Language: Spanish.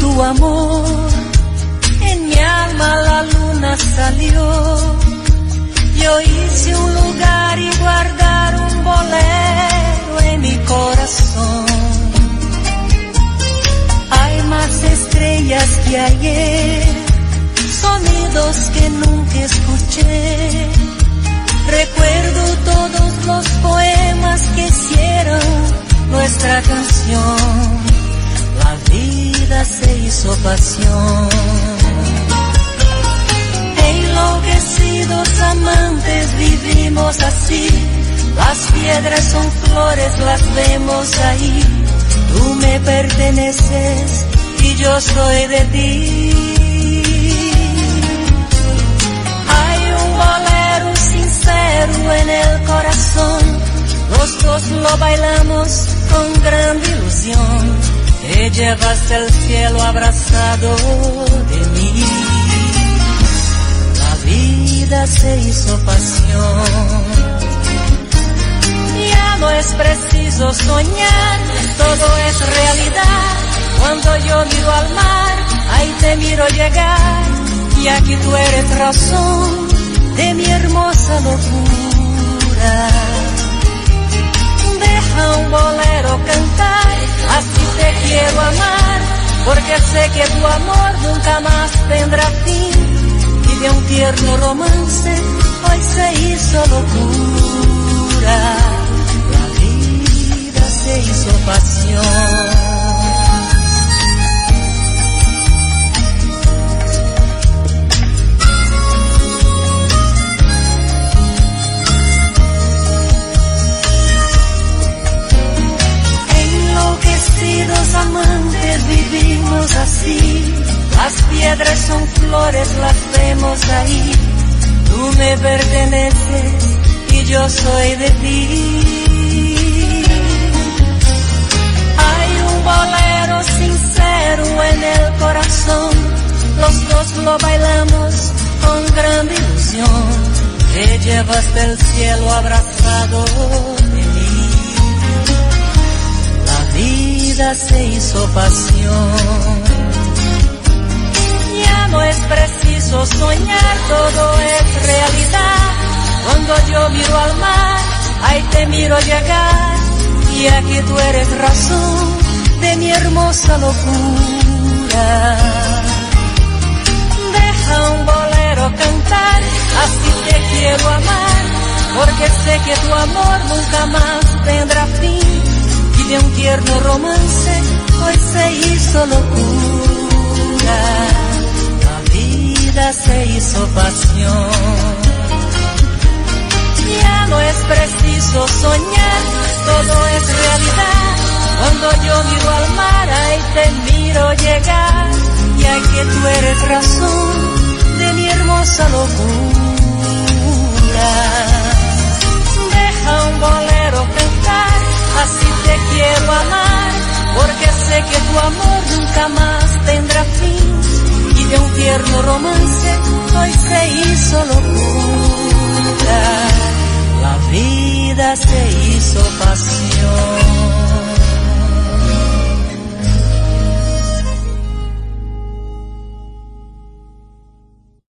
tu amor. En mi alma la luna salió. Yo hice un lugar y guardar un bolero en mi corazón. Hay más estrellas que ayer, sonidos que nunca escuché. Hizo pasión. Enloquecidos amantes vivimos así. Las piedras son flores, las vemos ahí. Tú me perteneces y yo soy de ti. Hay un bolero sincero en el corazón. Los dos lo bailamos con gran. Te llevas el cielo abrazado de mí. La vida se hizo pasión. Ya no es preciso soñar, todo es realidad. Cuando yo miro al mar, ahí te miro llegar. Y aquí tú eres razón de mi porque sé que tu amor nunca más tendrá fin. Y de un tierno romance hoy se hizo locura. La vida se hizo pasión. Así. Las piedras son flores, las vemos ahí. Tú me perteneces y yo soy de ti. Hay un bolero sincero en el corazón. Los dos lo bailamos con gran ilusión. Te llevas del cielo abrazado de mí. La vida se hizo pasión. No es preciso soñar, todo es realidad. Cuando yo miro al mar, ahí te miro llegar. Y aquí tú eres razón de mi hermosa locura. Deja un bolero cantar, así te quiero amar. Porque sé que tu amor nunca más tendrá fin. Y de un tierno romance hoy se hizo locura. Vida se hizo pasión. Ya no es preciso soñar, todo es realidad. Cuando yo miro al mar, ahí te miro llegar. Y aquí tú eres razón de mi hermosa locura. Deja un bolero cantar, así te quiero amar. Porque sé que tu amor